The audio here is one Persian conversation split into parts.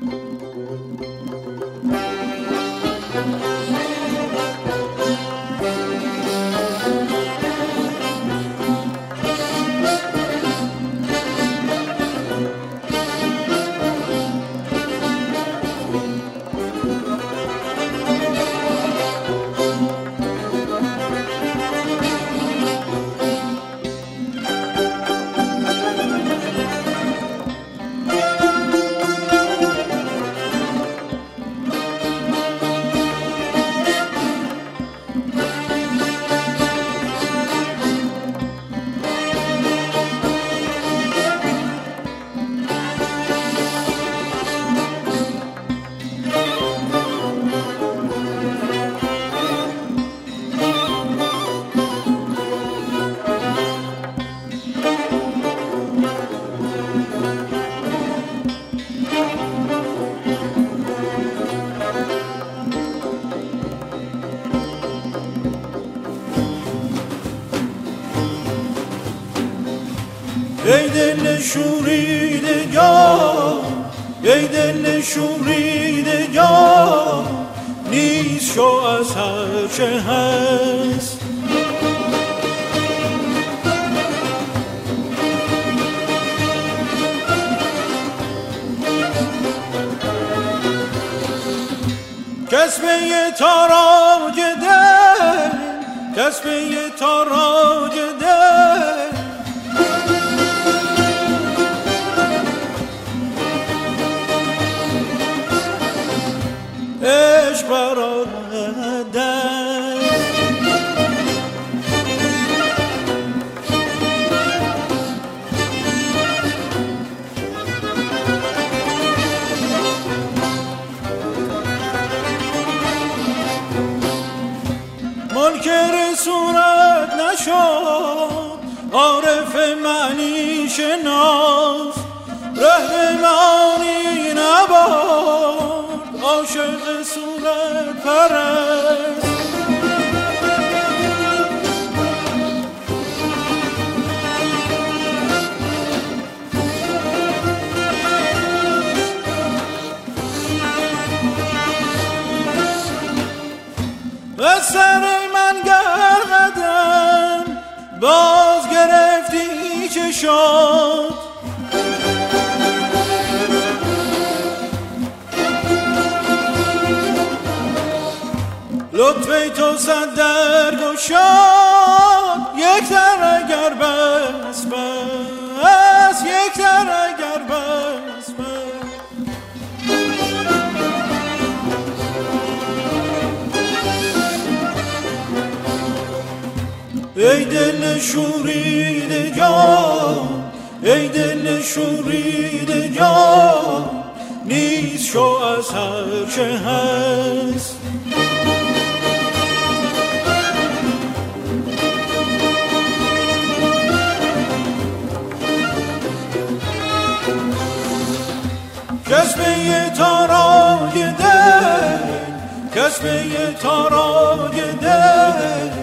Música ای دل شوریده جا ای دل جا نیست شو از هر چه هست کسبه تاراج دل کسبه تاراج دل منکر صورت نشد عارف معنی شناس رهبمانی نباد عاشق صورت پرست. شد. لطفی تو صد در گشاد یک در اگر بس بس. یک در اگر بس. ای دل شوریده جان ای دل شوریده جان نیست شو از هر چه هست کسبه تاراج دل کسبه تاراج دل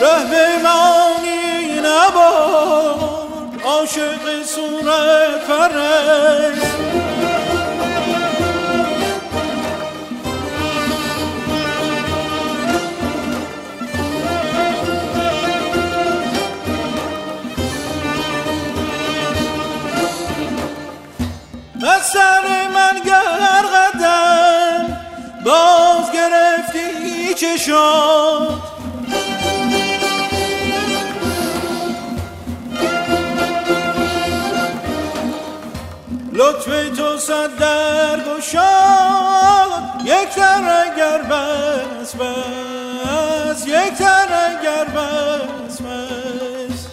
رهبمانی نباد عاشق صورت پرست. و سر من گرقدم باز گرفتی چه لطف تو صد در گشاد یک تر اگر بس بس یک تر اگر بس بس.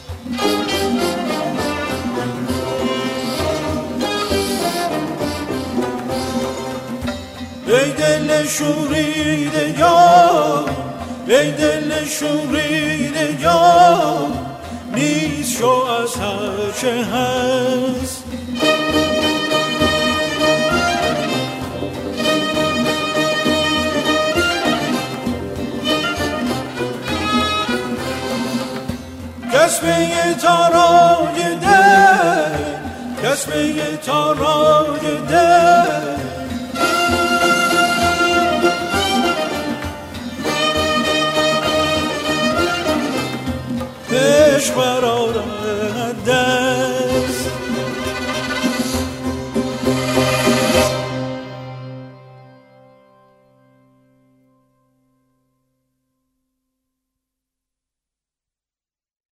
ای دل شورید یا ای دل شورید یا نیست شو از هر چه هست. کسبه تارای دل کسبه تارای دل عشق برآورده